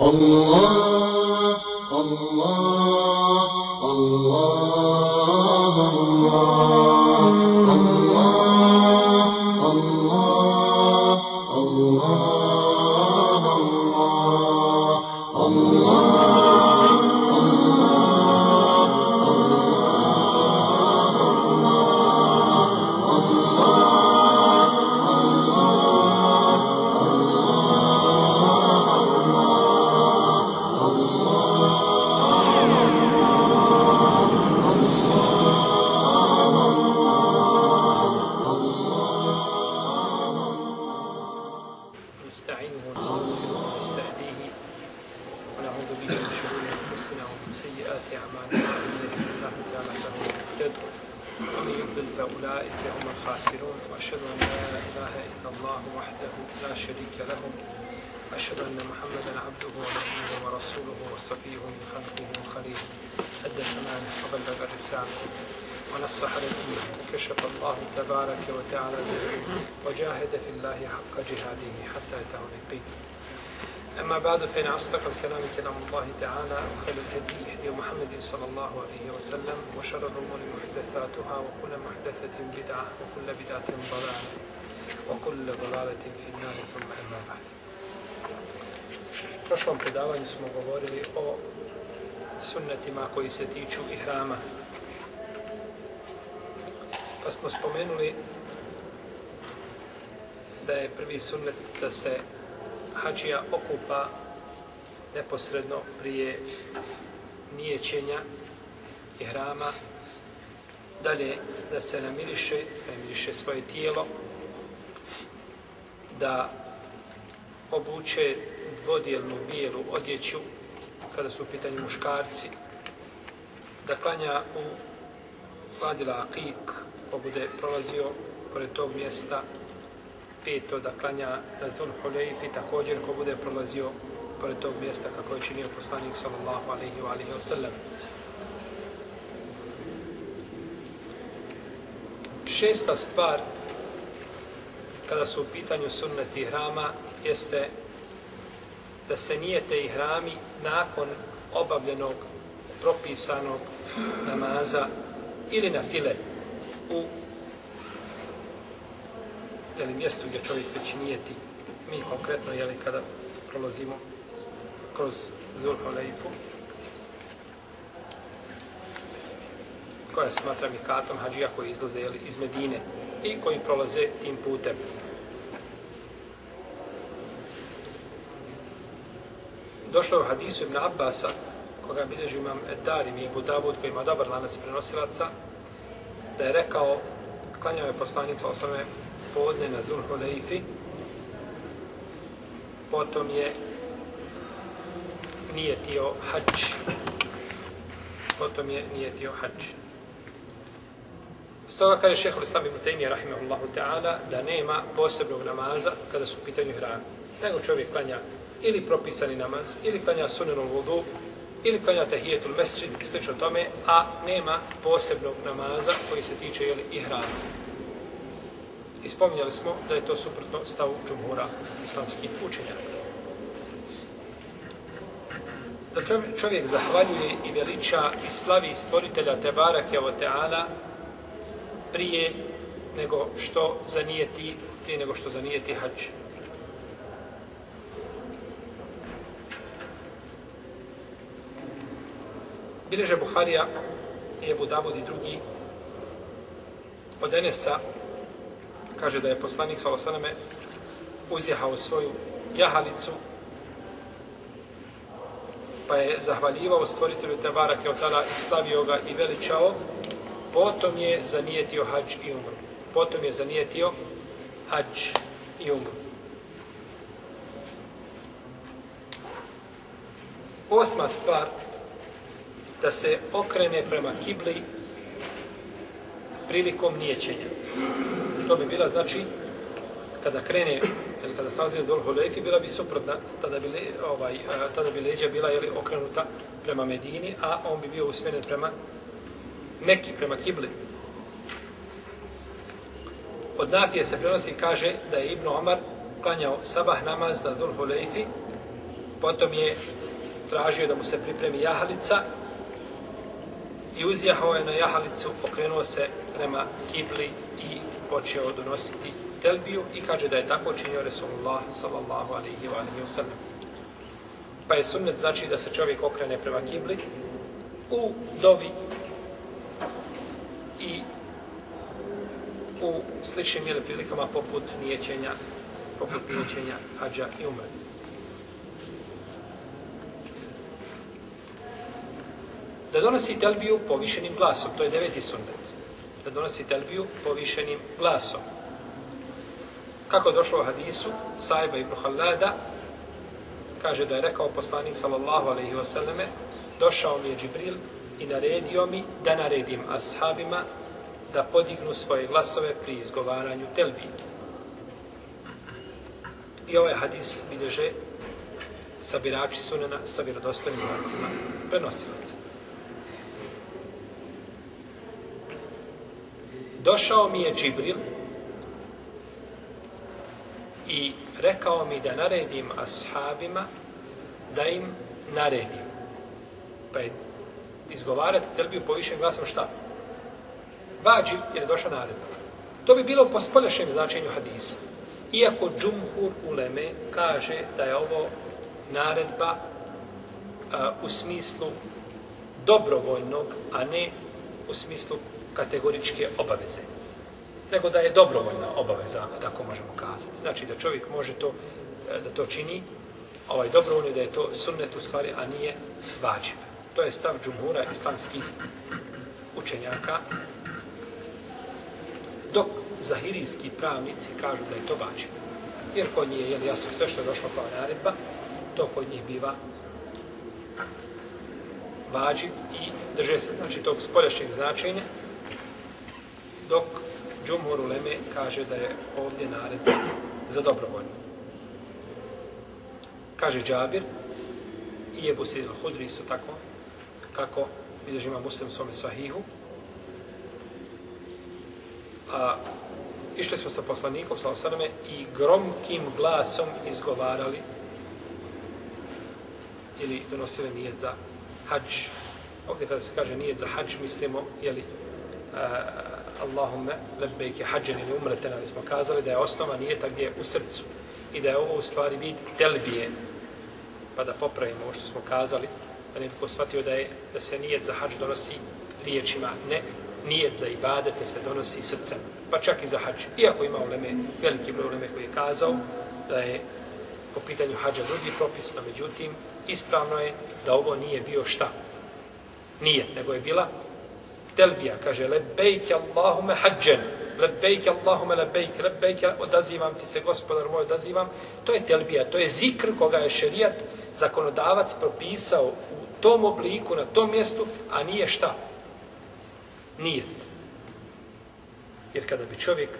الله الله. Predavanju smo govorili o sunnetima koji se tiču ihrama, Pa smo spomenuli da je prvi sunnet da se hađija okupa neposredno prije nijećenja i hrama. Dalje, da se namiriše, namiriše svoje tijelo, da obuče dvodijelnu bijelu odjeću kada su u pitanju muškarci, da klanja u vadila akik, ko bude prolazio pored tog mjesta, peto da klanja na Dhul Hulejfi, također ko bude prolazio pored tog mjesta kako je činio poslanik sallallahu alaihi wa alaihi wa sallam. Šesta stvar kada su u pitanju sunneti hrama jeste da se nijete i hrami nakon obavljenog propisanog namaza ili na file u jeli, mjestu gdje čovjek već nijeti. Mi konkretno, jeli, kada prolazimo kroz Zulhulejfu, koja smatra mikatom hađija koji izlaze jeli, iz Medine i koji prolaze tim putem. Došlo je u hadisu Ibn Abbasa, koga bilježi imam Darim i Abu Davud, koji ima dobar lanac prenosilaca, da je rekao, klanjao je poslanik sa osame podne na Zulhulejfi, potom je nijetio hađ. Potom je nijetio hađ. Stoga kaže šehol Islam ibn Taymiye, rahimahullahu ta'ala, da nema posebnog namaza kada su u pitanju hrane. Nego čovjek klanja ili propisani namaz, ili klanja sunnenom vodu, ili klanja tahijetul mesčid i slično tome, a nema posebnog namaza koji se tiče jeli, i hrana. I spominjali smo da je to suprotno stavu džumhura islamskih učenjaka. Da čovjek zahvaljuje i veliča i slavi stvoritelja Tebara Kevoteala prije nego što zanijeti, prije nego što zanijeti hađ. Bileže Buharija i Ebu Davud i drugi. Od Enesa kaže da je poslanik Salosaname uzjehao svoju jahalicu pa je zahvaljivao stvoritelju Tebara Keotala i slavio ga i veličao. Potom je zanijetio hađ i umru. Potom je zanijetio hađ i umru. Osma stvar da se okrene prema kibli prilikom nijećenja. To bi bila, znači, kada krene, ili kada sazvije dol Hulefi, bila bi suprotna, tada bi, le, ovaj, tada bi leđa bila jeli, okrenuta prema Medini, a on bi bio usmjeren prema Meki, prema kibli. Od Nafije se prenosi kaže da je Ibn Omar klanjao sabah namaz na Dhul Huleifi Potom je tražio da mu se pripremi jahalica i uzjahao je na jahalicu, okrenuo se prema kibli i počeo donositi telbiju i kaže da je tako činio Resulullah sallallahu alaihi wa alaihi wa sallam. Pa je sunnet znači da se čovjek okrene prema kibli u dovi i u sličnim ili prilikama poput nijećenja poput nijećenja hađa i umre. Da donosi telbiju povišenim glasom, to je deveti sunnet. Da donosi telbiju povišenim glasom. Kako je došlo u hadisu, Sajba ibn Hallada kaže da je rekao poslanik sallallahu alaihi wasallame, došao mi je Džibril i naredio mi da naredim ashabima da podignu svoje glasove pri izgovaranju telbije. I ovaj hadis bilježe sabirači sunena sa vjerodostojnim lancima prenosilaca. Došao mi je Džibril i rekao mi da naredim ashabima da im naredim. Pa je izgovarati telbiju povišen glasom šta? Vađib jer je došla naredba. To bi bilo po spoljašnjem značenju hadisa. Iako džumhur uleme kaže da je ovo naredba a, u smislu dobrovoljnog, a ne u smislu kategoričke obaveze. Nego da je dobrovoljna obaveza, ako tako možemo kazati. Znači da čovjek može to, e, da to čini, ovaj dobrovoljno da je to sunnet u stvari, a nije vađib. To je stav džumhura islamskih učenjaka. Dok zahirijski pravnici kažu da je to vađib. Jer kod njih je jasno sve što je došlo kao naredba, to kod njih biva vađib i drže se znači, tog spoljašnjeg značenja, dok Džumhur Uleme kaže da je ovdje naredba za dobrovoljno. Kaže Džabir i Ebu Sidil Hudri isto tako kako vidiš ima muslim u svome sahihu. A išli smo sa poslanikom, sa osaname, i gromkim glasom izgovarali ili donosili nijet za hađ. Ovdje kada se kaže nijet za hađ, mislimo, jeli, a, Allahumme lebbejke hađen ili umretena, ali smo kazali da je osnova nijeta gdje je u srcu i da je ovo u stvari vid telbije, pa da popravimo ovo što smo kazali, da ne bi ko shvatio da, je, da se nijet za hađ donosi riječima, ne, nijet za ibadete se donosi srcem, pa čak i za hađ. Iako ima uleme, veliki broj uleme koji je kazao da je po pitanju hađa drugi propis, no međutim, ispravno je da ovo nije bio šta? Nije, nego je bila telbija, kaže lebejke Allahume hađen, lebejke Allahume lebejke, lebejke, odazivam ti se, gospodar moj, odazivam. To je telbija, to je zikr koga je šerijat zakonodavac propisao u tom obliku, na tom mjestu, a nije šta? Nijet. Jer kada bi čovjek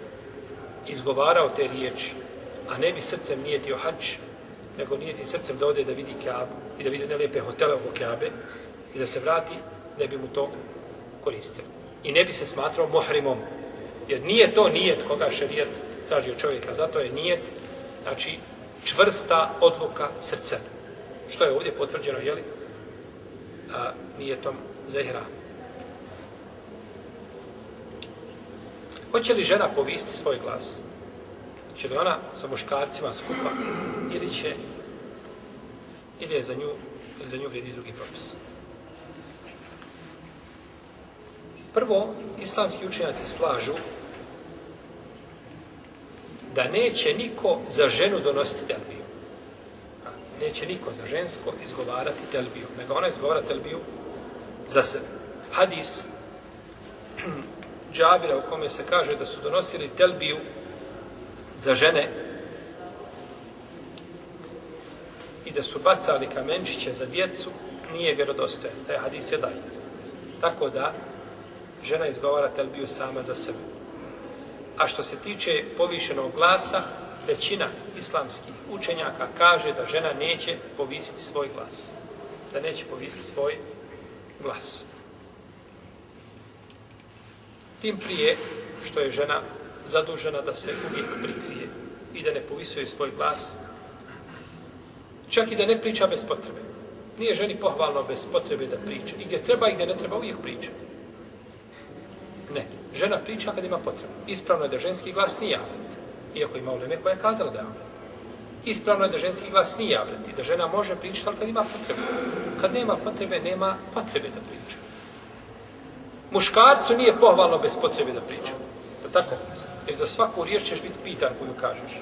izgovarao te riječi, a ne bi srcem nijetio hađ, nego nijeti srcem da ode da vidi Kaabu i da vidi one lijepe hotele oko Kaabe i da se vrati, ne bi mu to koristili. I ne bi se smatrao muhrimom. Jer nije to nijet koga šerijet traži od čovjeka. Zato je nijet, znači, čvrsta odluka srcem. Što je ovdje potvrđeno, jeli? A, nijetom zehra. Hoće li žena povisti svoj glas? Će li ona sa muškarcima skupa ili će ili je za nju ili za nju vrijedi drugi propis? Prvo, islamski učenjaci slažu da neće niko za ženu donositi telbiju. Neće niko za žensko izgovarati telbiju, nego ona izgovara telbiju za sebe. Hadis Džabira u kome se kaže da su donosili telbiju za žene i da su bacali kamenčiće za djecu, nije vjerodostojan. Taj hadis je dajiv. Tako da, žena izgovara telbiju sama za sebe. A što se tiče povišenog glasa, većina islamskih učenjaka kaže da žena neće povisiti svoj glas. Da neće povisiti svoj glas. Tim prije što je žena zadužena da se uvijek prikrije i da ne povisuje svoj glas Čak i da ne priča bez potrebe. Nije ženi pohvalno bez potrebe da priča. I gdje treba i gdje ne treba uvijek priča. Žena priča kad ima potrebu. Ispravno je da ženski glas nije avret. Iako ima uleme koja je kazala da je avret. Ispravno je da ženski glas nije javljati. Da žena može pričati, ali kad ima potrebu. Kad nema potrebe, nema potrebe da priča. Muškarcu nije pohvalno bez potrebe da priča. Da tako? Jer za svaku riječ ćeš biti pitan koju kažeš.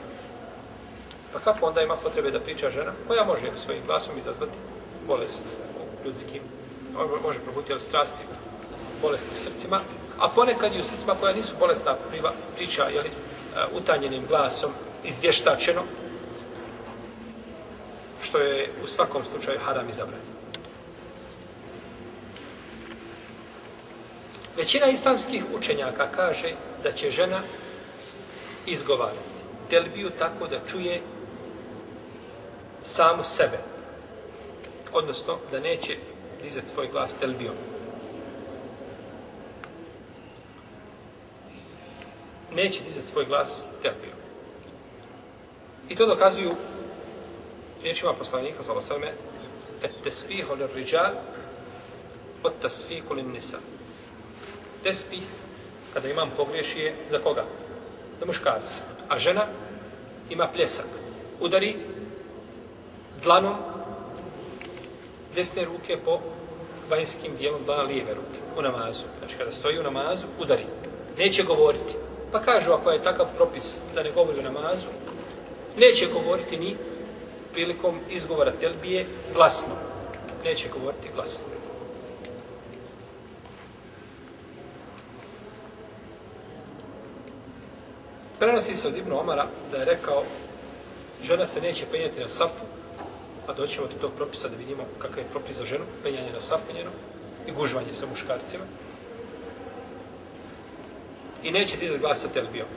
Pa kako onda ima potrebe da priča žena koja može svojim glasom izazvati bolest u ljudskim, može probuditi od strasti, bolesti u srcima, a ponekad i u srcima koja nisu bolesna priva, priča jeli, e, utanjenim glasom, izvještačeno, što je u svakom slučaju haram izabran. Većina islamskih učenjaka kaže da će žena izgovarati telbiju tako da čuje samu sebe. Odnosno, da neće dizati svoj glas telbijom. Neće dizati svoj glas telbijom. I to dokazuju riječima poslanika, sallahu sallam, et tesbihu lir riđal, od tasfiku lin nisa. Tesbih, kada imam pogriješi je za koga? Za muškarca. A žena ima pljesak. Udari dlanom desne ruke po vanjskim dijelom dlana lijeve ruke u namazu. Znači kada stoji u namazu, udari. Neće govoriti. Pa kažu ako je takav propis da ne govori o namazu, neće govoriti ni prilikom izgovora telbije glasno. Neće govoriti glasno. Prenosi se od Ibnu Omara da je rekao žena se neće penjati na safu pa a doćemo do tog propisa da vidimo kakav je propis za ženu, penjanje na safu njeno i gužvanje sa muškarcima. I neće ti glas sa telbijom.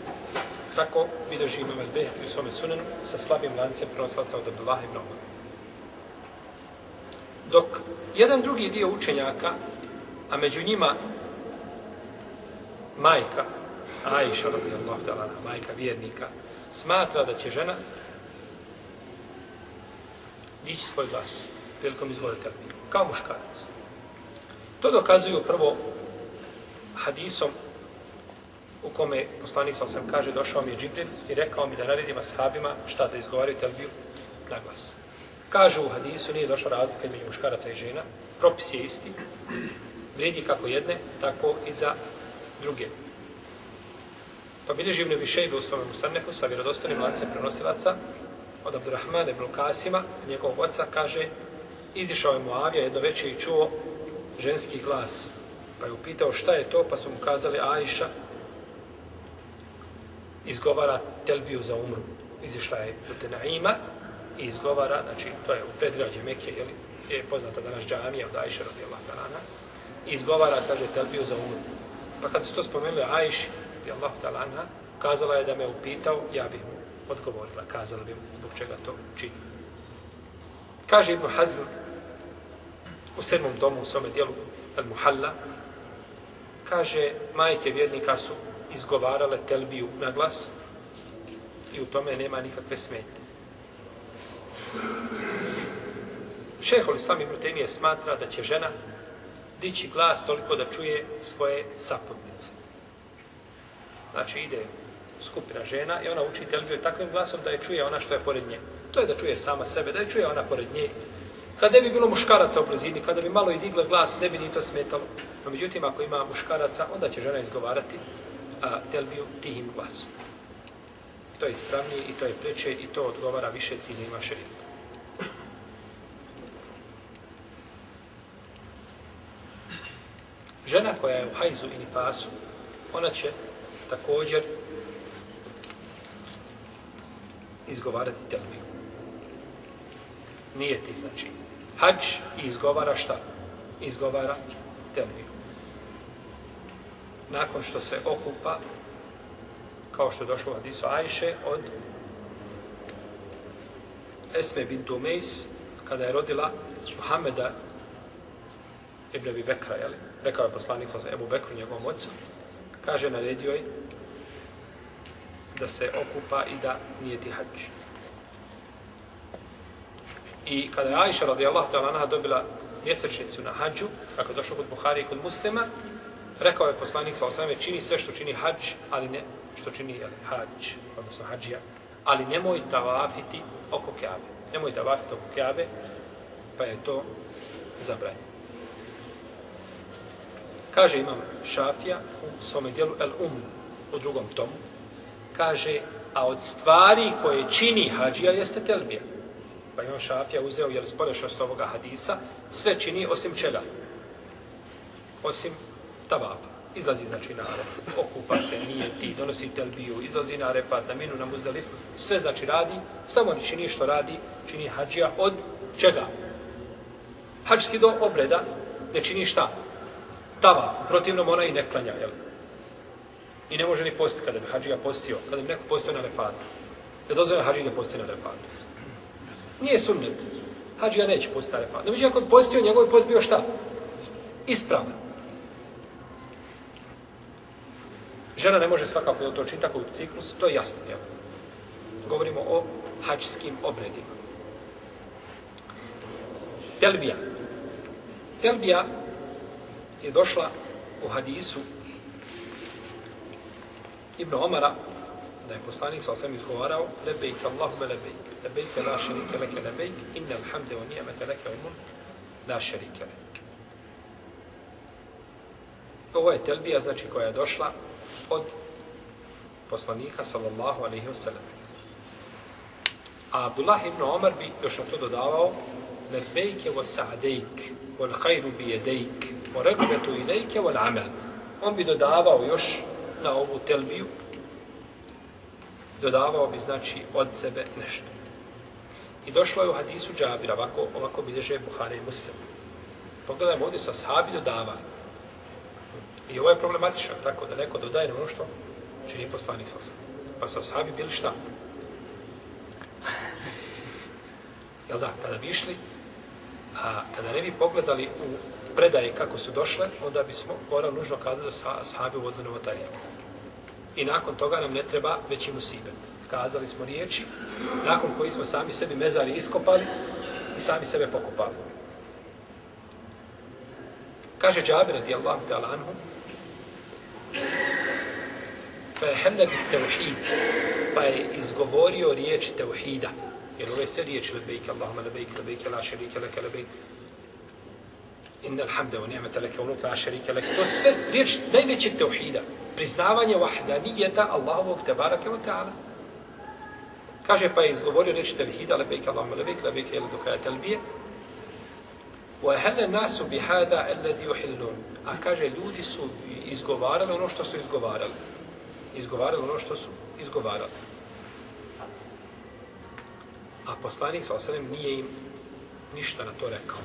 Tako bilježi imam Elbe u svome sunenu sa slabim lancem proslaca od Abdullah ibn Omar. Dok jedan drugi dio učenjaka, a među njima majka, Aisha radijallahu ta'ala, majka vjernika, smatra da će žena dići svoj glas prilikom izvode telbije, kao muškarac. To dokazuju prvo hadisom u kome poslanik sa sam kaže, došao mi je Džibril i rekao mi da naredim ashabima šta da izgovaraju telbiju na glas. Kaže u hadisu, nije došla razlika među muškaraca i žena, propis je isti, vredi kako jedne, tako i za druge. Pa bilježi Ibn Višejbe u svome Musannefu sa vjerodostanim lancem prenosilaca od Abdurrahmana ibn Kasima, njegovog oca, kaže, izišao je Muavija jedno večer i čuo ženski glas. Pa je upitao šta je to, pa su mu kazali Ajša izgovara telbiju za umru. Izišla je do Tenaima i izgovara, znači to je u predgrađe Mekije, je, li, je poznata danas džamija od Ajša radijallahu talana, izgovara, kaže, telbiju za umru. Pa kad su to spomenuli Ajši, radijallahu talana, kazala je da me upitao, ja bih mu odgovorila, kazala bi mu zbog čega to čini. Kaže Ibn Hazm u sedmom domu u svome dijelu Al Muhalla, kaže, majke vjernika su izgovarale telbiju na glas i u tome nema nikakve smetnje. Šehol Islam Ibn Temije smatra da će žena dići glas toliko da čuje svoje saputnice. Znači ide skupina žena i ona uči telbiju takvim glasom da je čuje ona što je pored nje. To je da čuje sama sebe, da je čuje ona pored nje. Kada bi bilo muškaraca u blizini, kada bi malo i digla glas, ne bi ni to smetalo. No, međutim, ako ima muškaraca, onda će žena izgovarati a, telbiju tihim glasom. To je ispravnije i to je preče i to odgovara više ciljima šerita. Žena koja je u hajzu i nifasu, ona će također izgovarati telbiju. Nije ti znači. Hač izgovara šta? Izgovara telbiju. Nakon što se okupa, kao što je došlo u Hadisu Ajše, od Esme bin Tumejs, kada je rodila Muhameda ibn Abi Bekra, jeli? rekao je poslanik sa Ebu Bekru, njegovom ocu, kaže, naredio je da se okupa i da nije ti hađ. I kada je Ajša radijallahu ta'ala dobila mjesečnicu na hađu, kako je došlo kod Buhari i kod muslima, rekao je poslanik sa osrame, čini sve što čini hađ, ali ne što čini jel, hađ, odnosno hađija, ali nemoj tavafiti oko kjave. Nemoj tavafiti oko kjave, pa je to zabranjeno. Kaže imam Šafija u svome dijelu El Um u drugom tomu, kaže, a od stvari koje čini hađija jeste telbija. Pa imam Šafija uzeo, jer sporešnost ovoga hadisa, sve čini osim čega? Osim tavapa. Izlazi znači na aref, okupa se, nije ti, donosi telbiju, izlazi na arefat, na minu, na muzdalif, sve znači radi, samo ne čini što radi, čini hađija od čega? Hađski do obreda ne čini šta? Tavaf, u protivnom ona i ne klanja, jel? I ne može ni postiti kada bi hađija postio, kada bi neko postio na arefatu. Ne dozvoljeno hađija da posti na arefatu. Nije sunnet. Hađija neće postiti na arefatu. No, međutim, ako bi postio, njegov post bio šta? Ispravan. Žena ne može svakako da to čini tako u ciklus, to je jasno. Jel? Govorimo o hađskim obredima. Telbija. Telbija je došla u hadisu Ibn Omara, da je poslanik sa osvijem izgovarao, lebejk Allahume lebejk, lebejk la šerike leke lebejk, inna alhamde wa nijemete leke umun, la šerike leke. Ovo je telbija, znači, koja je došla od poslanika, sallallahu alaihi wa sallam. A Abdullah ibn Omar bi još na to dodavao, lebejke wa sa'dejk, wal hajru bi jedejk, wa regbetu ilejke wal amel. On bi dodavao još na ovu telbiju, dodavao bi, znači, od sebe nešto. I došlo je u hadisu Džabira, ovako, ovako bilježe Buhara i Muslim. Pogledajmo, ovdje su ashabi dodavali. I ovo je problematično, tako da neko dodaje na ono što čini poslanik sa osam. Pa su ashabi bili šta? Jel da, kada bi išli, a kada ne bi pogledali u predaje kako su došle, onda bismo morali nužno kazati da su ashabi uvodili novotarije. I nakon toga nam ne treba već im. Kazali smo riječi, nakon koji smo sami sebi mezari iskopali i sami sebe pokopali. Kaže Džabir radijallahu ta'ala anhu, فهل بالتوحيد pa je izgovorio riječi teuhida. Jer ove sve riječi lebejke, Allahuma lebejke, lebejke, la šerike, leke, lebejke. Inna alhamda wa ni'mata laka wa nuka la sharika lak. To sve riječ najvećeg tauhida, priznavanje vahdanijeta Allahovog tebaraka wa ta'ala. Kaže pa je izgovorio riječ tauhida, labejk Allahumma labejk, labejk jel do kraja talbije. وَهَلَ نَاسُ nasu bi hada. A kaže ljudi su izgovarali ono što su izgovarali. Izgovarali ono što su izgovarali. A poslanik sa osanem nije im ništa na to rekao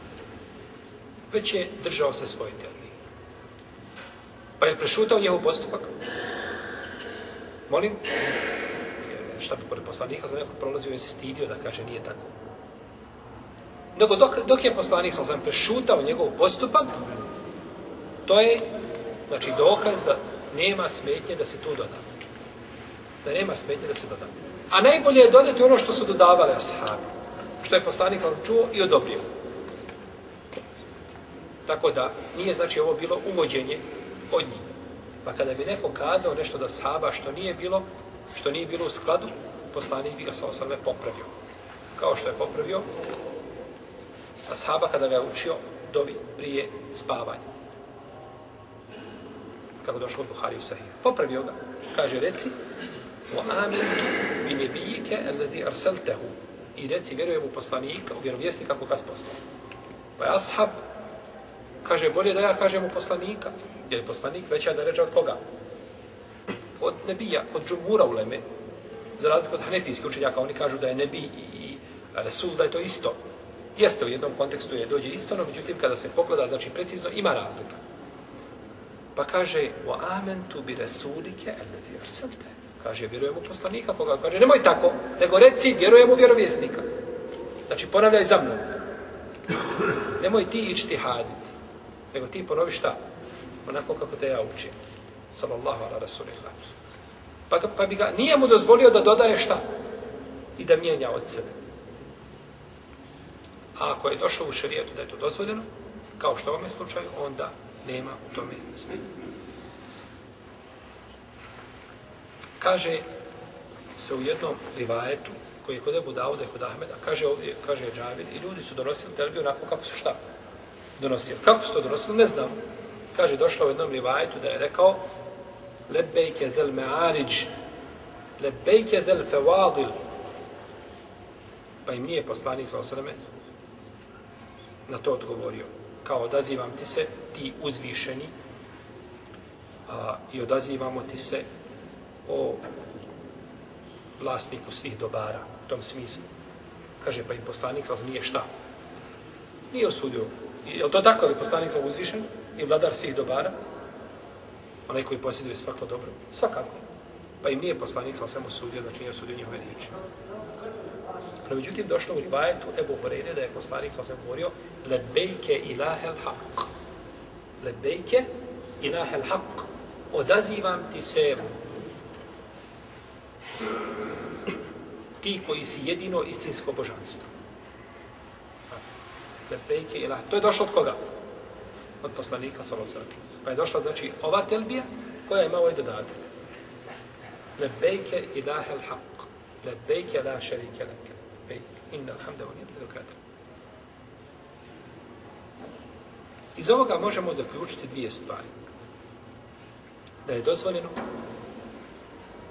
već je držao se svoje telni. Pa je prešutao njehov postupak. Molim? Šta bi pored poslanika za nekog prolazio i se stidio da kaže nije tako. Nego dok, dok je poslanik sam sam prešutao njegov postupak, to je znači dokaz da nema smetnje da se tu doda. Da nema smetnje da se doda. A najbolje je dodati ono što su dodavali ashabi. Što je poslanik sam čuo i odobrio. Tako da nije znači ovo bilo uvođenje od njih. Pa kada bi neko kazao nešto da sahaba što nije bilo, što nije bilo u skladu, poslanik bi ga sa osrme popravio. Kao što je popravio ashaba kada ga je učio dovi prije spavanja. Kako došlo od Buhari u Sahih. Popravio ga. Kaže, reci, wa amintu bi nebijike alladhi arsaltahu. I reci, vjerujem u poslanika, u vjerovjesnika kako ga poslao. Pa je ashab Kaže, bolje da ja kažem u poslanika. Jer je poslanik veća da ređa od koga? Od nebija, od džumura u leme. Za razliku od hanefijskih učenjaka, oni kažu da je nebi i resul, da je to isto. Jeste u jednom kontekstu je dođe isto, no međutim kada se pogleda, znači precizno, ima razlika. Pa kaže, wa amentu bi resulike eleti arsalte. Kaže, vjerujem u poslanika koga. Kaže, nemoj tako, nego reci, vjerujem u vjerovjesnika. Znači, ponavljaj za mnom. Nemoj ti ići ti haditi nego ti ponovi šta? Onako kako te ja učim. Sallallahu ala rasulillah. Pa, pa bi ga, nije mu dozvolio da dodaje šta? I da mijenja od sebe. A ako je došlo u šarijetu da je to dozvoljeno, kao što u ovome slučaju, onda nema u tome smetnje. Kaže se u jednom rivajetu, koji je kod Ebu Dauda i kod Ahmeda, kaže ovdje, kaže Džavid, i ljudi su donosili telbiju onako kako su šta donosili. Kako su to donosili, ne znam. Kaže, došlo u jednom rivajetu da je rekao, lebejke del me'ariđ, lebejke del fevadil, pa im nije poslanik sa osreme na to odgovorio. Kao odazivam ti se, ti uzvišeni, a, i odazivamo ti se o vlasniku svih dobara, u tom smislu. Kaže, pa i poslanik ali nije šta? Nije osudio. Je li to tako, ali poslanik sa uzvišen i vladar svih dobara? Onaj koji posjeduje svako dobro? Svakako. Pa im nije poslanik sa osvijem osudio, znači nije osudio njihove riječi. No, međutim, došlo u rivajetu Ebu Horeire da je poslanik sa osam govorio lebejke ilahel haq. Lebejke ilahel haq. Odazivam ti se ti koji si jedino istinsko božanstvo. Lebejke ilah. To je došlo od koga? Od poslanika Salosara. Pa je došla, znači, ova telbija koja ima ovaj dodatak. Lebejke ilahe l-haq. Lebejke la šerike leke. Inna alhamda wa nijem dedokata. Iz ovoga možemo zaključiti dvije stvari. Da je dozvoljeno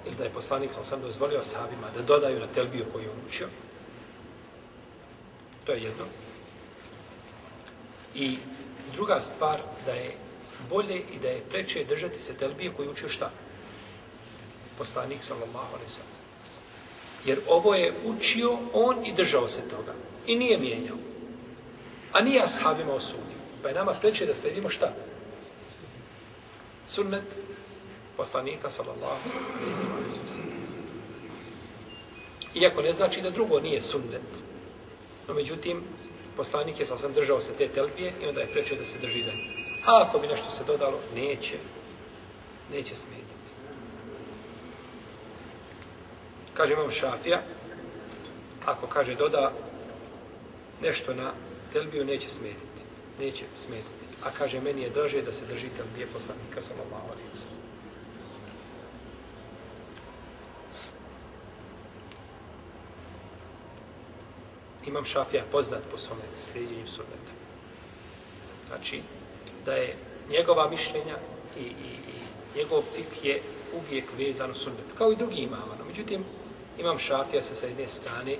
ili da je poslanik sam sam dozvolio sahabima da dodaju na telbiju koju je učio. To je jedno. I druga stvar, da je bolje i da je preče držati se telbije koju učio šta? Poslanik sallallahu alaihi sallam. Jer ovo je učio on i držao se toga. I nije mijenjao. A nije ashabima osudio. Pa je nama preče da sledimo šta? Sunnet poslanika sallallahu alaihi wa sallam. Iako ne znači da drugo nije sunnet. No međutim, poslanik je sam držao se te telbije i onda je prečio da se drži za njih. A ako bi nešto se dodalo, neće. Neće smetiti. Kaže imam šafija, ako kaže doda nešto na telbiju, neće smetiti. Neće smetiti. A kaže, meni je draže da se drži telbije poslanika sallallahu alaihi wa sallam. Imam Šafija poznat po svome slijedjenju sunneta. Znači, da je njegova mišljenja i, i, i njegov fik je uvijek vezan u sunnet. Kao i drugi imama. No, međutim, Imam Šafija sa jedne strane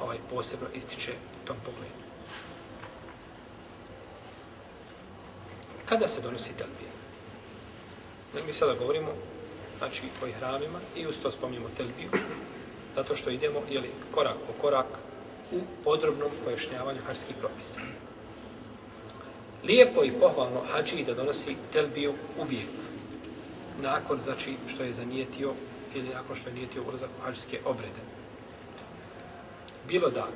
ovaj posebno ističe tom pogledu. Kada se donosi telbija? Mi sada govorimo znači, o ihramima i usto to spominjemo telbiju, zato što idemo jeli, korak po korak u podrobnom pojašnjavanju hađskih propisa. Lijepo i pohvalno hađi da donosi telbiju uvijek. Nakon, znači, što je zanijetio ili nakon što je nijetio ulazak u hađske obrede. Bilo da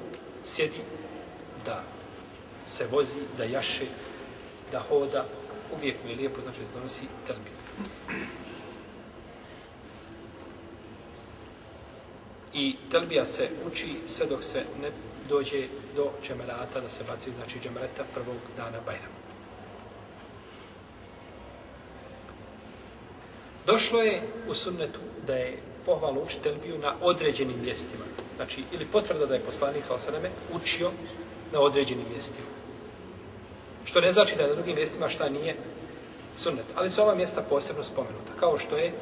sjedi, da se vozi, da jaše, da hoda, uvijek mu je lijepo, znači da donosi telbiju. I telbija se uči sve dok se ne dođe do džemerata, da se baci, znači džemereta prvog dana Bajrama. Došlo je u sunnetu da je pohvalno učitelj bio na određenim mjestima. Znači, ili potvrda da je poslanik sa osaname učio na određenim mjestima. Što ne znači da je na drugim mjestima šta nije sunnet. Ali su ova mjesta posebno spomenuta. Kao što je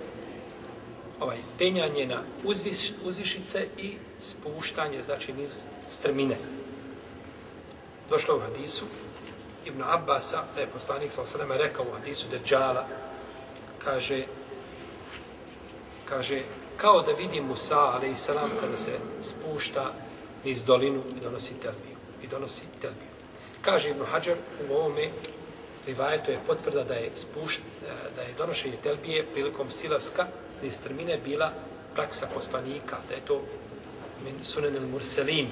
ovaj penjanje na uzviš, uzvišice i spuštanje, znači niz strmine. Došlo u hadisu Ibn Abbasa, da je poslanik sa osaname rekao u hadisu Deđala, kaže, kaže, kao da vidi Musa, ali i salam, kada se spušta niz dolinu i donosi telbiju. I donosi telbiju. Kaže Ibn Hajar u ovome rivajetu je potvrda da je spušt, eh, da je donošenje telbije prilikom silaska niz strmine bila praksa poslanika, da je to min sunen il murselin,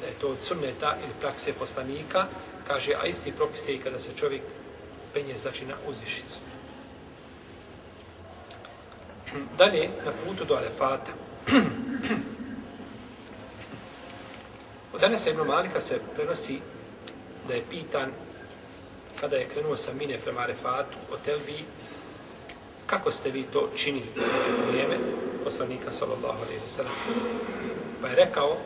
da je to od sunneta ili prakse poslanika, kaže, a isti propis je i kada se čovjek penje, znači na uzvišicu. Dalje, na putu do Arefata. Od danas ibn Malika se prenosi da je pitan kada je krenuo sa mine prema Arefatu o Telbi, kako ste vi to činili u vrijeme poslanika sallallahu alaihi wa sallam. Pa je rekao,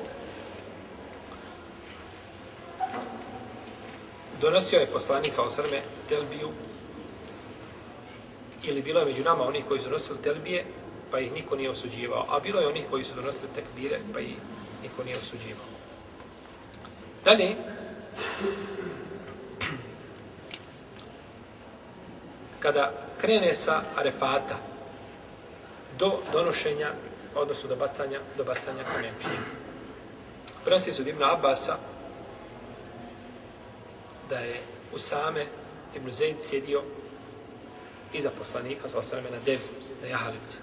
donosio je poslanik sallallahu alaihi wa sallam Telbiju ili bilo je među nama onih koji su donosili Telbije, pa ih niko nije osuđivao, a bilo je onih koji su donosili tekbire, pa ih niko nije osuđivao. Dalje, kada krene sa arefata do donošenja, odnosno do bacanja, do bacanja kamenčina. Prenosi su Ibn Abasa da je Usame Ibn Zaid sjedio iza poslanika sa osvrame na devi, na jahalici.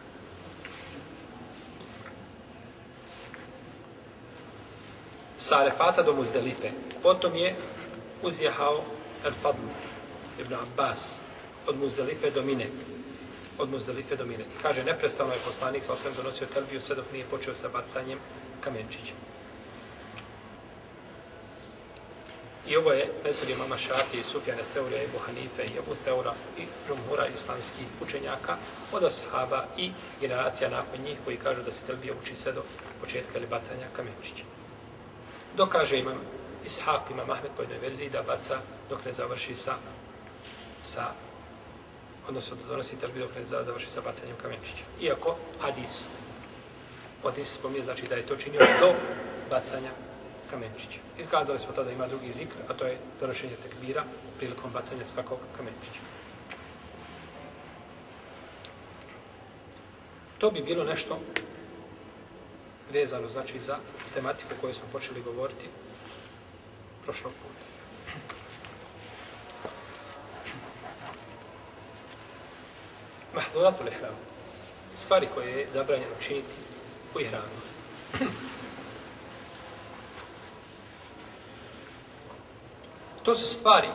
Sa Arefata do Muzdelife. Potom je uzjehao Al-Fadl Ibn Abbas od Muzdelife do Mine. Od Muzdelife do Mine. I kaže, neprestano je poslanik sa osvrame donosio telbiju sve dok nije počeo sa bacanjem kamenčića. I ovo je mesel imama Šafi i Sufjane Seurija Ebu Hanife i Ebu Seura i Rumhura islamskih učenjaka od ashaba i generacija nakon njih koji kažu da se telbija uči sve do početka ili bacanja kamenčića. Dokaže imam Ishaq, imam Ahmed po jednoj verziji da baca dok ne završi sa, sa odnosno da donosi telbiju dok ne završi sa bacanjem kamenčića. Iako hadis od se spominje znači da je to činio do bacanja kamenčića. Iskazali smo tada ima drugi zikr, a to je donošenje tekbira prilikom bacanja svakog kamenčića. To bi bilo nešto vezano znači za tematiku koju smo počeli govoriti prošlog puta. Mahduratul ihram. Stvari koje je zabranjeno činiti u ihramu. To su stvari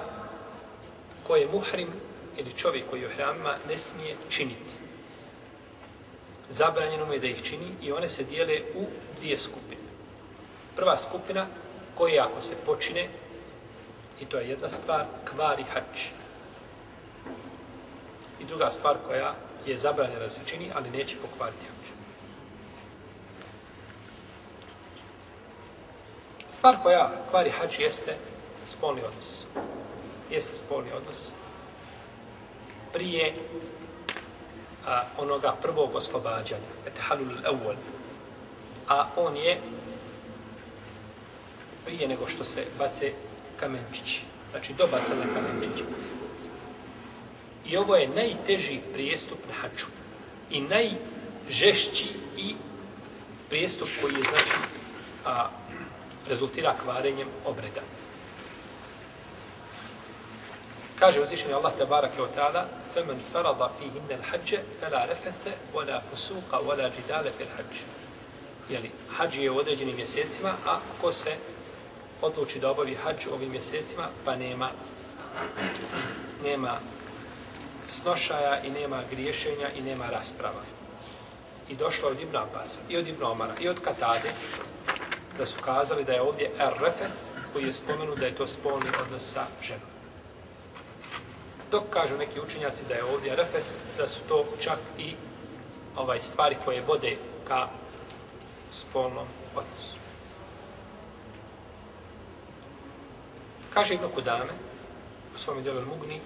koje muhrim ili čovjek koji je u hramima ne smije činiti. Zabranjeno mu je da ih čini i one se dijele u dvije skupine. Prva skupina koja ako se počine, i to je jedna stvar, kvari hač. I druga stvar koja je zabranjena da se čini, ali neće pokvariti hač. Stvar koja kvari hač jeste spolni odnos. Jeste spolni odnos. Prije a, onoga prvog oslobađanja. etehalul evol. A on je prije nego što se bace kamenčići. Znači do bacanja kamenčića. I ovo je najteži prijestup na haču. I najžešći i prijestup koji je znači a, rezultira kvarenjem obreda. Kaže uzvišeni Allah tabaraka wa ta'ala فَمَنْ فَرَضَ فِيهِنَّ الْحَجَّ فَلَا رَفَثَ وَلَا فُسُوقَ وَلَا جِدَالَ فِي الْحَجِّ Jeli, hađ je u određenim mjesecima, a ko se odluči da obavi hađ ovim mjesecima, pa nema nema snošaja i nema griješenja i nema rasprava. I došlo od Ibn Abbas, i od Ibn Omara, i od Katade, da su kazali da je ovdje er-refeth, koji je spomenut da je to spolni odnos sa ženom. Dok kažu neki učenjaci da je ovdje refes, da su to čak i ovaj stvari koje vode ka spolnom odnosu. Kaže Ibn Kudame u svom djelu Mugni,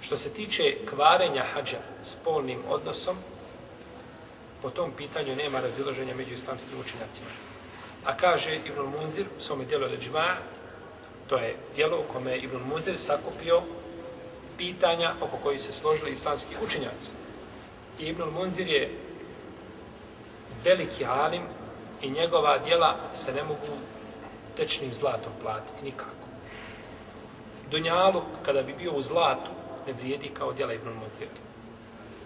što se tiče kvarenja hađa spolnim odnosom, po tom pitanju nema razilaženja među islamskim učenjacima. A kaže Ibn Munzir u svom djelu Leđma, To je dijelo u kome je Ibn Muzir sakupio pitanja oko koji se složili islamski učenjaci. I Ibn Munzir je veliki alim i njegova dijela se ne mogu tečnim zlatom platiti nikako. Dunjaluk, kada bi bio u zlatu, ne vrijedi kao dijela Ibn Muzir.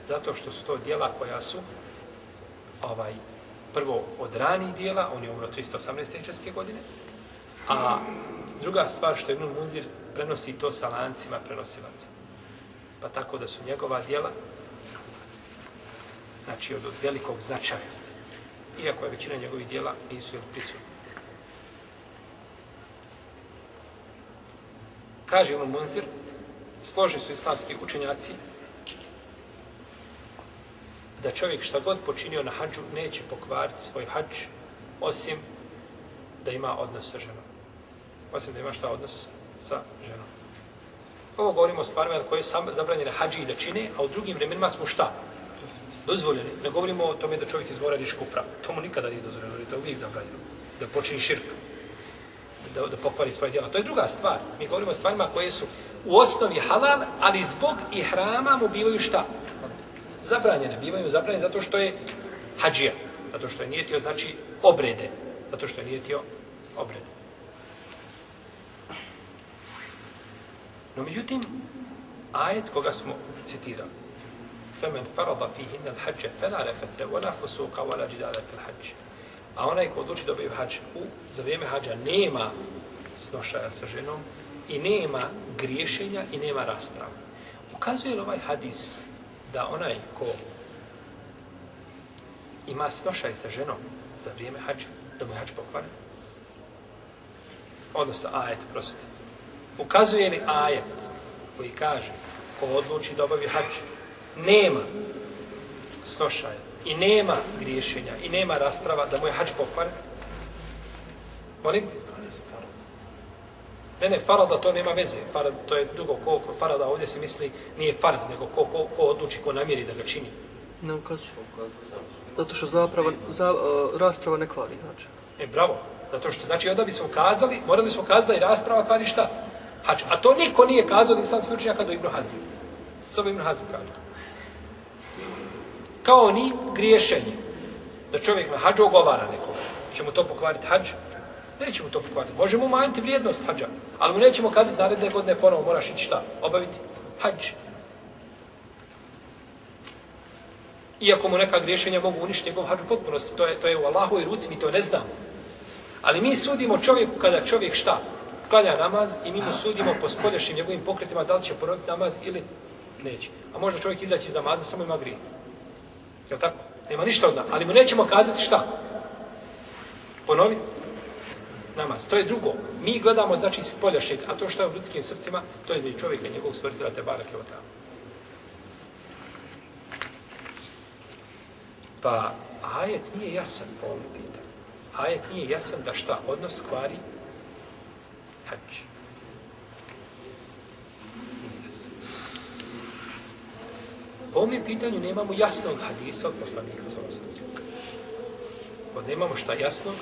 Zato što su to dijela koja su ovaj, prvo od ranih dijela, on je umro 318. godine, a Druga stvar što Ibn Munzir prenosi to sa lancima prenosilaca. Pa tako da su njegova dijela znači od, od velikog značaja. iako je većina njegovih dijela nisu ili prisutni. Kaže Ibn Munzir, složi su islamski učenjaci da čovjek šta god počinio na hađu neće pokvariti svoj hađ osim da ima odnos sa ženom. Osim da ima šta odnos sa ženom. Ovo govorimo o stvarima koje sam zabranjene hađi i da čine, a u drugim vremenima smo šta? Dozvoljeni. Ne govorimo o tome da čovjek izgovara riječ kufra. To mu nikada nije dozvoljeno, jer to je uvijek zabranjeno. Da počini širk. Da, da pokvari svoje djela. To je druga stvar. Mi govorimo o stvarima koje su u osnovi halal, ali zbog i hrama mu bivaju šta? Zabranjene. Bivaju zabranjene zato što je hađija. Zato što je nijetio, znači, obrede. Zato što je nijetio obrede. No, međutim, ajet koga smo citirali, فَمَنْ فَرَضَ فِيهِنَّ الْحَجَّ فَلَا لَفَثَ وَلَا فُسُوقَ وَلَا جِدَالَ فِي الْحَجِّ A onaj ko odluči da obaju hađ, u, za vrijeme hađa nema snošaja sa ženom i nema griješenja i nema rasprava. Ukazuje li ovaj hadis da onaj ko ima snošaj sa ženom za vrijeme hađa, da mu je hađ pokvaren? Odnosno, ajet, prosti. Ukazuje li ajet koji kaže ko odluči da obavi hađ, nema snošaja i nema griješenja i nema rasprava da mu je hađ pokvaren? Molim? Ne, ne, farada to nema veze. Farad, to je dugo ko, ko farada ovdje se misli nije farz, nego ko, ko, ko odluči, ko namjeri da ga čini. Ne ukazuje. Zato što zapravo, za, uh, rasprava ne kvari, znači. E, bravo. Zato što, znači, onda bismo kazali, morali smo kazati da i rasprava kvari šta? Hač. A to niko nije kazao od islamskih učenjaka do Ibn Hazmi. Samo Ibn Hazmi kaže. Kao ni griješenje. Da čovjek na hađu ogovara nekoga. Će to pokvariti hađ? Nećemo to pokvariti. Možemo umanjiti vrijednost hađa. Ali mu nećemo kazati naredne godine ponovo moraš ići šta? Obaviti hađ. Iako mu neka griješenja mogu uništiti njegov hađu potpunosti. To je, to je u Allahovoj ruci, mi to ne znamo. Ali mi sudimo čovjeku kada čovjek šta? Klanja namaz i mi mu sudimo po spolješnim njegovim pokretima da li će ponoviti namaz ili neće. A može čovjek izaći iz namaza, samo ima grije. Je tako? Nema ništa od nama. Ali mu nećemo kazati šta? Ponovi namaz. To je drugo. Mi gledamo, znači, iz a to što je u ljudskim srcima, to je između čovjeka i njegovog stvoritelja te barake od tamo. Pa, ajet nije jasan po ovom pitanju. Ajet nije jasan da šta odnos kvari hađ. Po ovom pitanju nemamo jasnog hadisa od poslanika sa Od nemamo šta jasnog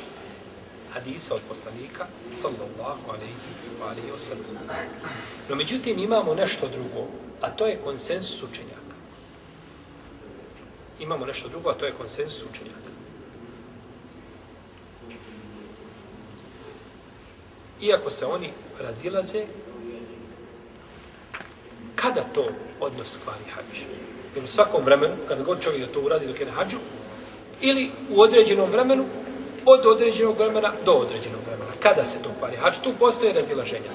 hadisa od poslanika sallallahu alaihi wa alaihi wa. No međutim imamo nešto drugo, a to je konsensus učenjaka. Imamo nešto drugo, a to je konsensus učenjaka. Iako se oni razilaze, kada to odnos kvari hađ? Jer u svakom vremenu, kada god čovjek da to uradi dok je na hađu, ili u određenom vremenu, od određenog vremena do određenog vremena. Kada se to kvari hađ? Tu postoje razilaženja.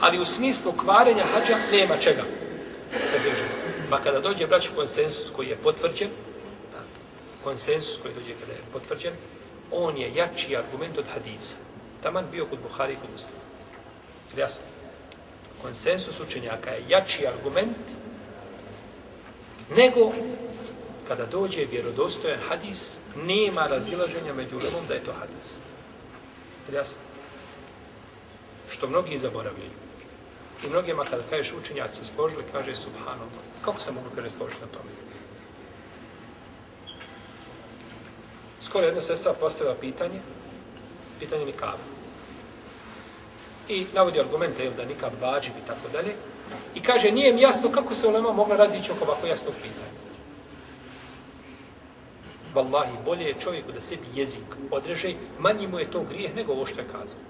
Ali u smislu kvarenja hađa nema čega razilaženja. Pa kada dođe braću konsensus koji je potvrđen, konsensus koji dođe kada je potvrđen, on je jači argument od hadisa taman bio kod Buhari i kod Muslima. Jasno. Konsensus učenjaka je jači argument nego kada dođe vjerodostojan hadis, nema razilaženja među ulemom da je to hadis. Jasno. Što mnogi zaboravljaju. I mnogima kada kažeš učenjaci se složili, kaže subhanallah. Kako se mogu kaže složiti na tome? Skoro jedna sestra postavila pitanje, pitanje nikaba i navodi argumente da nikad vađib i tako dalje. I kaže, nije mi jasno kako se ulema mogla razići oko ovako jasnog pitanja. Wallahi, bolje je čovjeku da sebi jezik odreže, manji mu je to grijeh nego ovo što je kazao.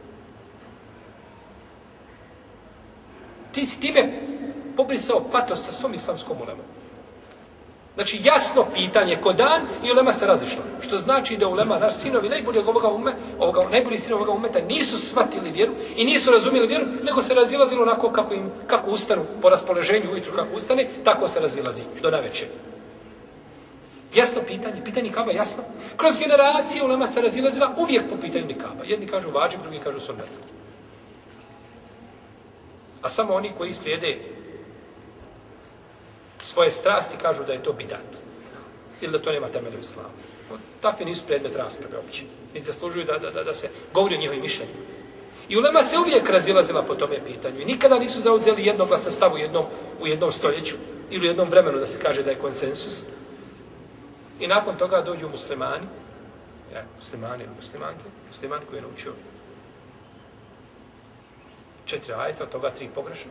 Ti si time pobrisao patos sa svom islamskom ulemom. Znači jasno pitanje ko dan i ulema se razišla. Što znači da ulema, naš sinovi, najbolji ovoga ume, ovoga, najbolji sinovi ovoga umeta nisu shvatili vjeru i nisu razumjeli vjeru, nego se razilazili onako kako im, kako ustanu po raspoloženju ujutru kako ustane, tako se razilazi do naveče. Jasno pitanje, pitanje nikaba jasno. Kroz generacije ulema se razilazila uvijek po pitanju nikaba. Jedni kažu vađib, drugi kažu sunnet. A samo oni koji slijede svoje strasti kažu da je to bidat. Ili da to nema temelja u islamu. Takvi nisu predmet rasprave uopće. Niti zaslužuju da, da, da, da se govori o njihovim mišljenjima. I ulema se uvijek razilazila po tome pitanju. I nikada nisu zauzeli jednoglasa stav u jednom, u jednom stoljeću ili u jednom vremenu da se kaže da je konsensus. I nakon toga dođu muslimani, ja, muslimani ili muslimanke, musliman koji je naučio četiri ajta, od toga tri pogrešno.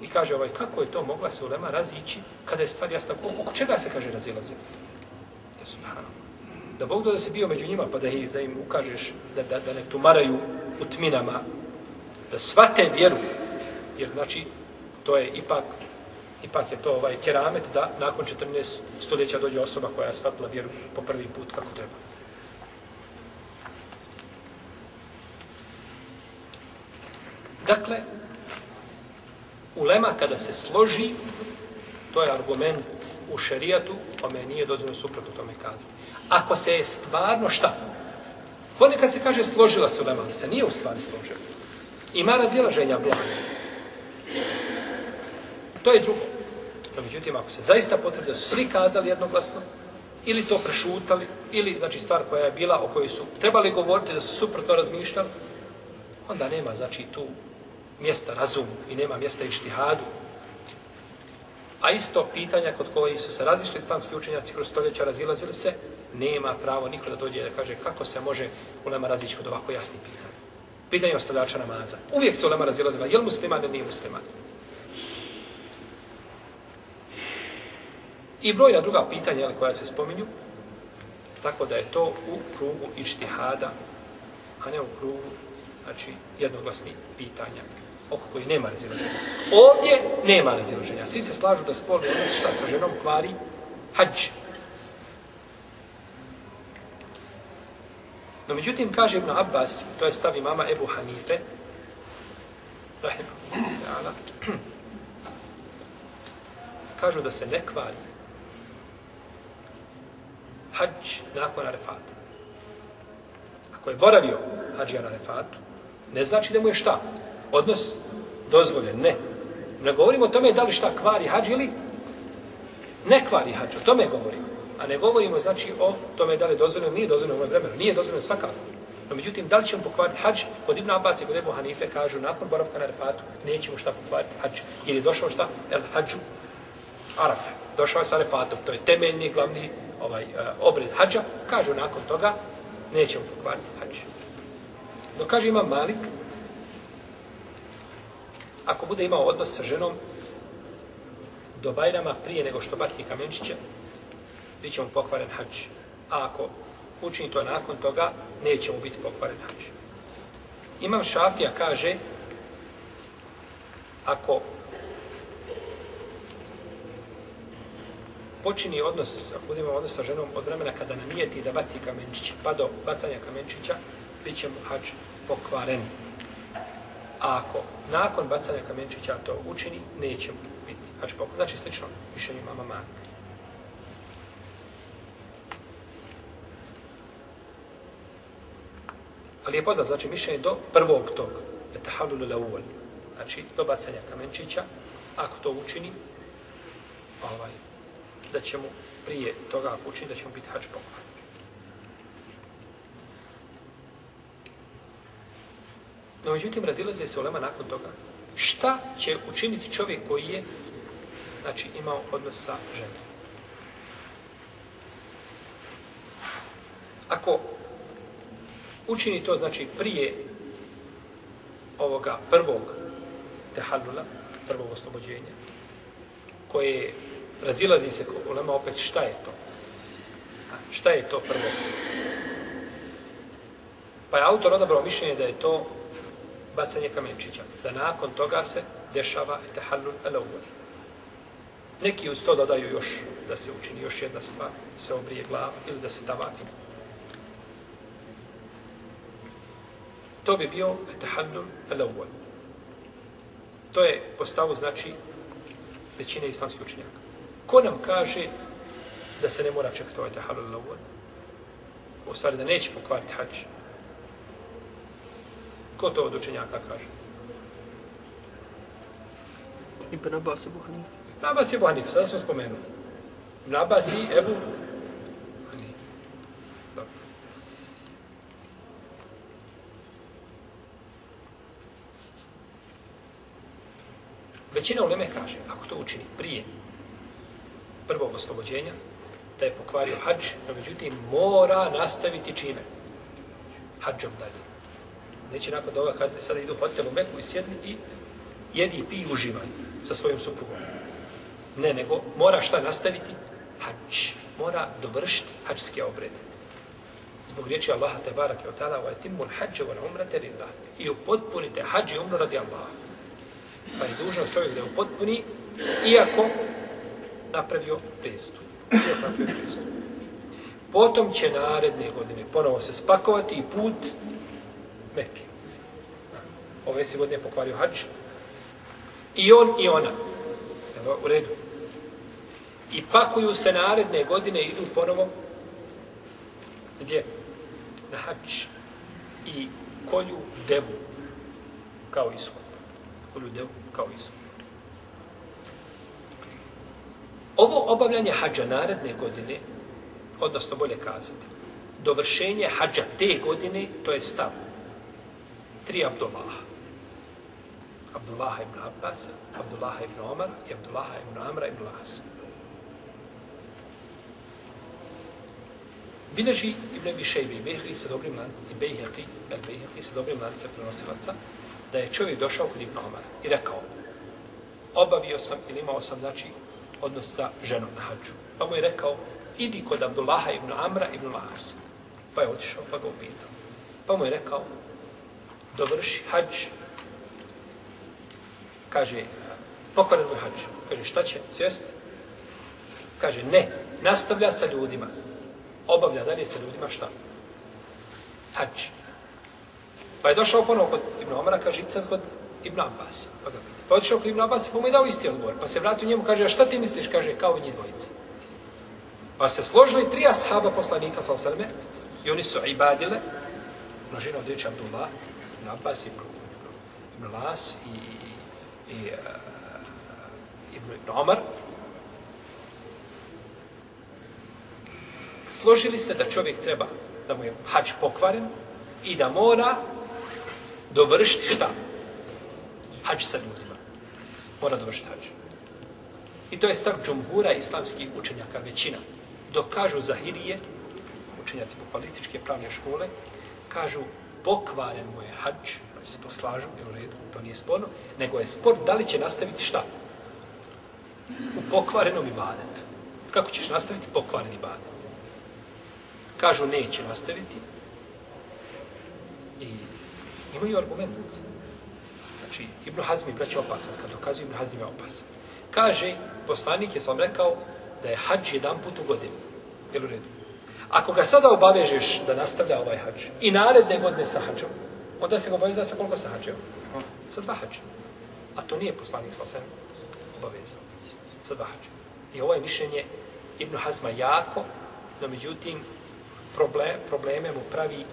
I kaže ovaj, kako je to mogla se ulema razići kada je stvar jasna? Oko čega se kaže razilaze? Ja, subhanallah. Da Bog da se bio među njima, pa da, ih, da im ukažeš, da, da, da ne tumaraju u tminama, da svate vjeru, jer znači, to je ipak, ipak je to ovaj keramet da nakon 14 stoljeća dođe osoba koja je shvatila vjeru po prvi put kako treba. Dakle, ulema kada se složi, to je argument u šerijatu, pa kome nije dozvoljeno suprotno tome kazati. Ako se je stvarno šta? Ponekad se kaže složila se ulema, ali se nije u stvari složila. Ima razilaženja blaga. To je drugo. No, međutim, ako se zaista potvrdi da su svi kazali jednoglasno, ili to prešutali, ili, znači, stvar koja je bila, o kojoj su trebali govoriti, da su suprotno razmišljali, onda nema, znači, tu mjesta razumu i nema mjesta ištihadu. A isto pitanja kod koji su se razišli islamski učenjaci kroz stoljeća razilazili se, nema pravo niko da dođe da kaže kako se može ulema razići kod ovako jasnih pitanja. Pitanje ostavljača namaza. Uvijek se ulema razilazila, je li musliman ili nije musliman? I brojna druga pitanja koja se spominju, tako da je to u krugu ištihada, a ne u krugu znači, jednoglasnih pitanja oko koji nema razilaženja. Ovdje nema razilaženja. Svi se slažu da spolni odnos šta sa ženom kvari hađ. No međutim, kaže Ibn Abbas, to je stavi mama Ebu Hanife, kažu da se ne kvari hađ nakon arefata. Ako je boravio hađija na arefatu, ne znači da mu je šta? Odnos dozvoljen, ne. Ne govorimo o tome da li šta kvari hađ ili ne kvari hađ, o tome govorimo. A ne govorimo znači o tome da li je dozvoljeno, nije dozvoljeno u ovom vremenu, nije dozvoljeno svakako. No međutim, da li ćemo pokvariti hađ? Kod Ibn Abbas i kod Ebu Hanife kažu nakon boravka na Arefatu nećemo šta pokvariti hađ. Jer je došao šta? El hađu Arafe. Došao je sa Arefatom. To je temeljni, glavni ovaj, uh, obred hađa. Kažu nakon toga nećemo pokvariti hađ. No kaže Imam Malik, ako bude imao odnos sa ženom do Bajrama prije nego što baci kamenčiće, bit će mu pokvaren hač. A ako učini to nakon toga, neće mu biti pokvaren hač. Imam Šafija kaže, ako počini odnos, ako budemo odnos sa ženom od vremena kada namijeti da baci kamenčiće, pa do bacanja kamenčića, bit će mu hač pokvaren. A ako nakon bacanja kamenčića to učini, neće mu biti Znači, pokvaren. Znači, slično mišljenju mama Malika. Ali je poznat, znači, mišljenje do prvog tog, etahalulu tahalulu znači, do bacanja kamenčića, ako to učini, ovaj, da će mu prije toga ako učini, da će mu biti hač pokvar. No, međutim, razilaze se ulema nakon toga. Šta će učiniti čovjek koji je, znači, imao odnos sa ženom? Ako učini to znači prije ovoga prvog tehalula, prvog oslobođenja, koje razilazi se ulema opet šta je to? Šta je to prvo? Pa je autor odabrao mišljenje da je to bacanje kamenčića, da nakon toga se dešava tehallul al-awwal. Neki uz to dodaju još da se učini još jedna stvar, se obrije glava ili da se tavafi. To bi bio etahallul al-awwal. To je postavu znači većine islamskih učenjaka. Ko nam kaže da se ne mora čekati ovaj tehalul lavod. U stvari da neće pokvariti hađ. Ko to od učenjaka kaže? Ibn Abbas Abu Hanife. Ibn Abbas i Ebu Hanife, sad smo spomenuli. Ibn Abbas i Ebu. Dobro. Većina uleme kaže, ako to učini prije prvog oslobođenja, da je pokvario hađ, no međutim mora nastaviti čime? Hađom dalje. Neće nakon toga kazati, sada idu u hotel u Meku i sjedni i jedi i pi i uživaj sa svojom suprugom. Ne, nego mora šta nastaviti? Hač. Mora dovršiti hačske obrede. Zbog riječi Allaha te barake o ta'ala, wa etimul hađe wa umrate lillah. I upotpunite hađ i umru radi Allaha. Pa je dužnost čovjek da je upotpuni, iako napravio prestup. Iako napravio prestup. Potom će naredne godine ponovo se spakovati i put Mekke. Ove se godine pokvario hač. I on i ona. Evo, u redu. I pakuju se naredne godine i idu ponovo gdje? Na hač. I kolju devu kao iskup. Kolju devu kao iskup. Ovo obavljanje hađa naredne godine, odnosno bolje kazati, dovršenje hađa te godine, to je stav. Tri Abdullaha. Abdullaha ibn Abbas, Abdullaha ibn Omar i Abdullaha ibn Amra ibn Las. Bileži Ibn Abi Šejbi i Bejheqi sa dobrim lancem, i Bejheqi, El Bejheqi sa dobrim lancem prenosilaca, da je čovjek došao kod Ibn Omara i rekao, obavio sam ili imao sam, znači, odnos sa ženom na hađu. Pa mu je rekao, idi kod Abdullaha ibn Amra ibn Las. Pa je otišao, pa ga upitao. Pa mu je rekao, dovrši hađ. Kaže, pokvaren mu hađ. Kaže, šta će, sjest? Kaže, ne, nastavlja sa ljudima. Obavlja dalje sa ljudima šta? Hađ. Pa je došao ponovo kod Ibn Omara, kaže, idi sad kod Ibn Abbas. Pa ga pita. Pa otišao kod Ibn Abbas, pa mu je dao isti odgovor. Pa se vratio njemu, kaže, a šta ti misliš? Kaže, kao njih dvojica. Pa se složili tri ashaba poslanika, sa osaleme, i oni su ibadile, množina od riječi Abdullah, Ibn Abbas, Ibn, Ibn Las i, i, i e, uh, Ibn, Ibn Omar, složili se da čovjek treba, da mu je hač pokvaren i da mora dovršiti šta? Hač sa ljudima. Mora dovršiti hač. I to je stav džumhura islamskih učenjaka, većina. Dok kažu Zahirije, učenjaci populističke pravne škole, kažu pokvaren mu je hađ, da se to slažu, je u redu, to nije sporno, nego je spor da li će nastaviti šta? U pokvarenom ibadetu. Kako ćeš nastaviti pokvaren ibadet? Kažu neće nastaviti. I imaju argument. Znači, Ibn Hazm je braći opasan, kad dokazuje Ibn Hazm je opasan. Kaže, poslanik je sam rekao da je hađ jedan put u godinu. Je u redu? Ako ga sada obavežeš da nastavlja ovaj hađ i naredne godine sa hađom, onda se ga obavezao sa koliko sa hađom? Sa dva hađa. A to nije poslanik sa osam obavezao. Sa dva hađa. I ovo je mišljenje Ibn Hazma jako, no međutim problem, probleme mu pravi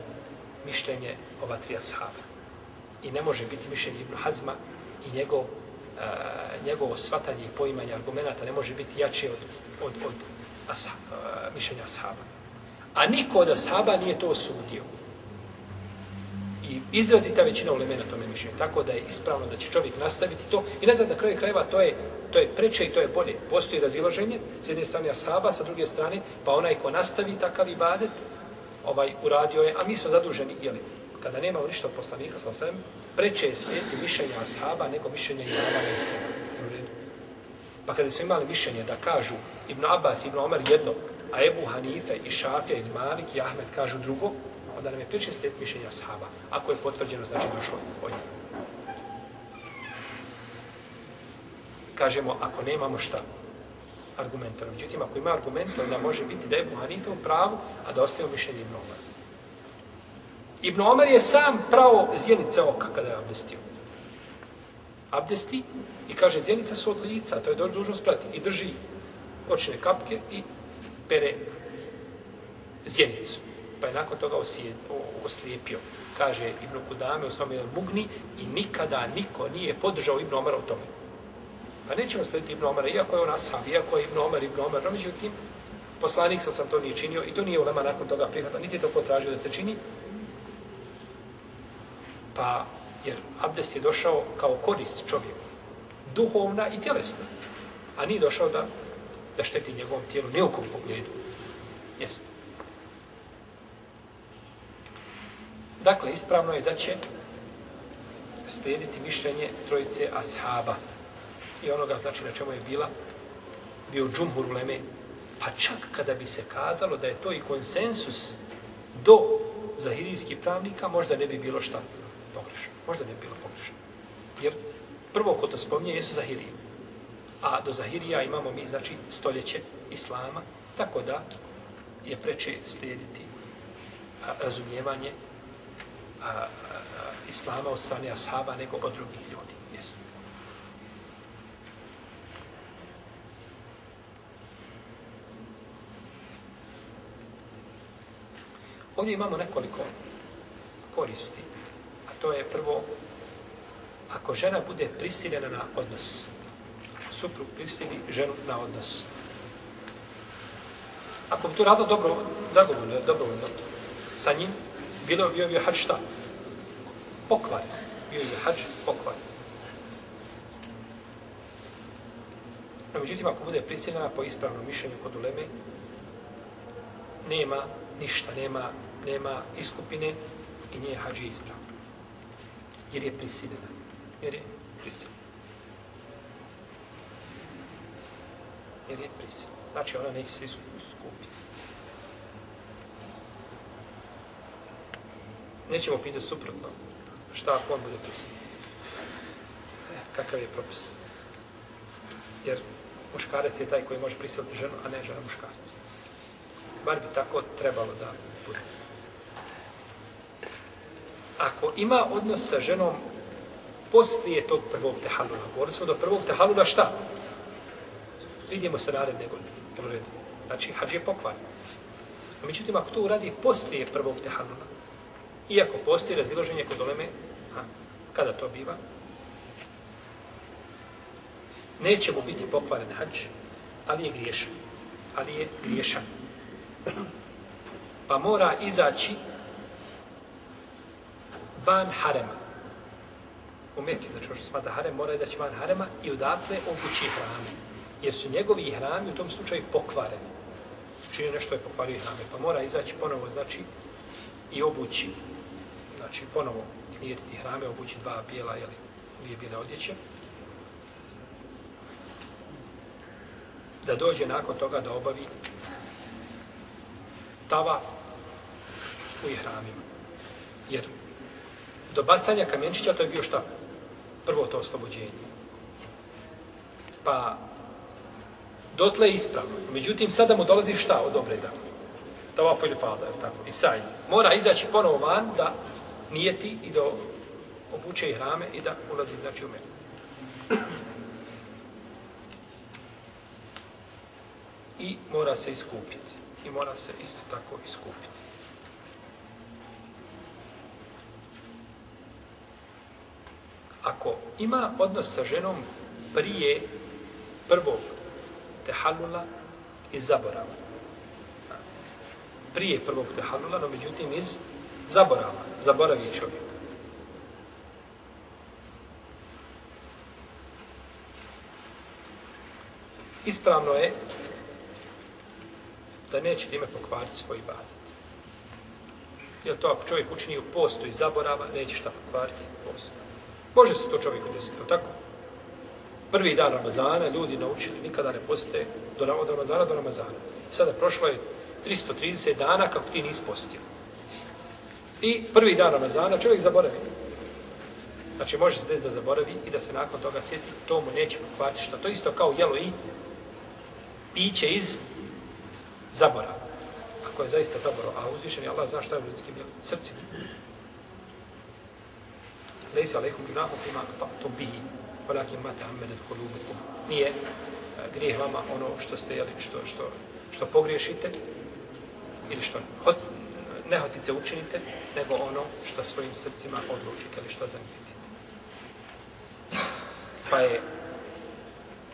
mišljenje ova tri ashaba. I ne može biti mišljenje Ibn Hazma i njegov, uh, njegovo svatanje i poimanje argumenta ne može biti jače od, od, od asha, uh, e, mišljenja ashaba. A niko od ashaba nije to osudio. I izrazita većina ulemena tome mišljenju. Tako da je ispravno da će čovjek nastaviti to. I ne znam, na kraju krajeva to je, to je preče i to je bolje. Postoji razilaženje, s jedne strane ashaba, sa druge strane, pa onaj ko nastavi takav ibadet, ovaj uradio je, a mi smo zaduženi, jeli, kada nemamo ništa od poslanika, sa osvijem, preče je slijeti mišljenja ashaba nego mišljenja imama mezheba. Pa kada su imali mišljenje da kažu Ibn Abbas, Ibn Omer jedno, a Ebu Hanife i Šafija i Malik i Ahmed kažu drugo, onda nam je priče slijed mišljenja ashaba. Ako je potvrđeno, znači došlo od njega. Kažemo, ako nemamo šta, argumenta. Međutim, ako ima argumenta, onda može biti da je Ebu Hanife u pravu, a da ostaje mišljenje Ibn Omar. Ibn Omar je sam pravo zjenice oka kada je abdestio. Abdesti i kaže, zjenice su od lica, to je dužnost prati. I drži očne kapke i pere zjenicu. Pa je nakon toga osijed, oslijepio. Kaže Ibn Kudame u svome mugni i nikada niko nije podržao Ibn Omara u tome. Pa nećemo slediti Ibn Omara, iako je on ashab, iako je Ibn Omar, Ibn Omar, no međutim, poslanik sam to nije činio i to nije ulema nakon toga prihvata, niti je to potražio da se čini. Pa, jer abdest je došao kao korist čovjeku, duhovna i tjelesna, a nije došao da, da šteti njegovom tijelu, ne u kom pogledu. Jeste. Dakle, ispravno je da će slijediti mišljenje trojice ashaba i onoga, znači, na čemu je bila bio džumhur u Leme, pa čak kada bi se kazalo da je to i konsensus do zahirijskih pravnika, možda ne bi bilo šta pogrešno. Možda ne bi bilo pogrešno. Jer prvo ko to spominje jesu zahirije. A do zahirija imamo mi, znači, stoljeće islama, tako da je preče slijediti a, razumijevanje a, a, islama od strane ashaba nego od drugih ljudi. Yes. Ovdje imamo nekoliko koristi. A to je prvo, ako žena bude prisiljena na odnos, suprug prisili ženu na odnos. Ako bi to radilo dobro, dragovoljno, dobrovoljno, sa njim, bilo bio bio hač šta? Pokvar. Bio je hač pokvar. No, međutim, ako bude prisiljena po ispravnom mišljenju kod uleme, nema ništa, nema, nema iskupine i nije hađi ispravno. Jer je prisiljena. Jer je prisiljena. Jer je prisilna. Znači, ona neće se iskupiti. Nećemo pitati suprotno. Šta ako on bude prisiljen? Kakav je propis? Jer muškarac je taj koji može prisiliti ženu, a ne žena muškarca. Bar bi tako trebalo da bude. Ako ima odnos sa ženom poslije tog prvog tehalula, govorili smo do prvog tehalula šta? Vidimo se naredne godine. Znači, hađ je pokvarno. Međutim, ako to uradi poslije prvog tehalula, Iako postoji raziloženje kod oleme, a, kada to biva, neće mu biti pokvaren hađ, ali je griješan. Ali je griješan. Pa mora izaći van harema. U Mekki, znači ono što smada harem, mora izaći van harema i odatle obući hranu. Jer su njegovi hrami u tom slučaju pokvareni. Čini nešto je pokvario hrame. Pa mora izaći ponovo, znači, i obući znači ponovo slijediti hrame, obući dva bijela, jeli, dvije bijele odjeće, da dođe nakon toga da obavi tavaf u ihramima. Jer do bacanja kamenčića to je bio šta? Prvo to oslobođenje. Pa dotle je ispravno. Međutim, sada mu dolazi šta od obreda? Tavafu ili fada, je tako? I saj. Mora izaći ponovo van da nijeti i da obuče i hrame i da ulazi znači u mene. I mora se iskupiti. I mora se isto tako iskupiti. Ako ima odnos sa ženom prije prvog tehalula iz zaborava. Prije prvog tehalula, no međutim iz zaborava, zaboravi čovjek. Ispravno je da neće time pokvariti svoj ibadet. Jer to ako čovjek učini u postu i zaborava, neće šta pokvariti postu. Može se to čovjeku desiti, tako? Prvi dan Ramazana ljudi naučili nikada ne poste do Ramazana do Ramazana. Sada prošlo je 330 dana kako ti nisi postio. I prvi dan Ramazana čovjek zaboravi. Znači može se desiti da zaboravi i da se nakon toga sjeti, to mu neće pokvariti što. To isto kao jelo i piće iz zaborava. Ako je zaista zaborao, a uzvišen je Allah zna šta je u ljudskim srcima. Lejsa alaikum džunahu fima to bihi, walakin ma ammedet qulubukum. Nije e, grijeh vama ono što ste jeli, što, što što pogriješite ili što hot, nehotice učinite, nego ono što svojim srcima odlučite ili što zamijetite. Pa je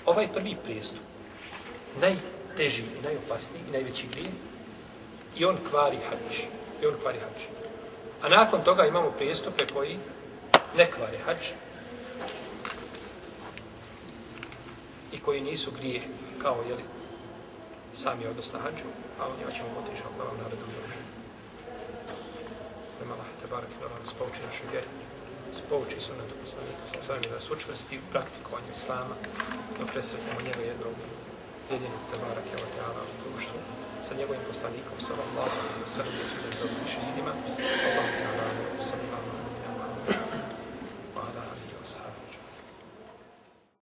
ovaj prvi prijestup najteži i najopasniji i najveći grije i on kvari hađ. I on kvari hađ. A nakon toga imamo prijestupe koji ne kvari hađ, i koji nisu grije kao jeli, sami odnos na hađu, a o njima ćemo otići ako vam naredom druže. Nema Allah, te barak i da nas pouči našoj vjeri. Pouči sunetu poslanika, sam sami da se učvrsti u praktikovanju Islama, da presretnemo njega jednog jedinog te barak i Allah u društvu sa njegovim poslanikom, sallallahu alaihi wa sallam, da se ne doziši s sa sallallahu alaihi wa sallam,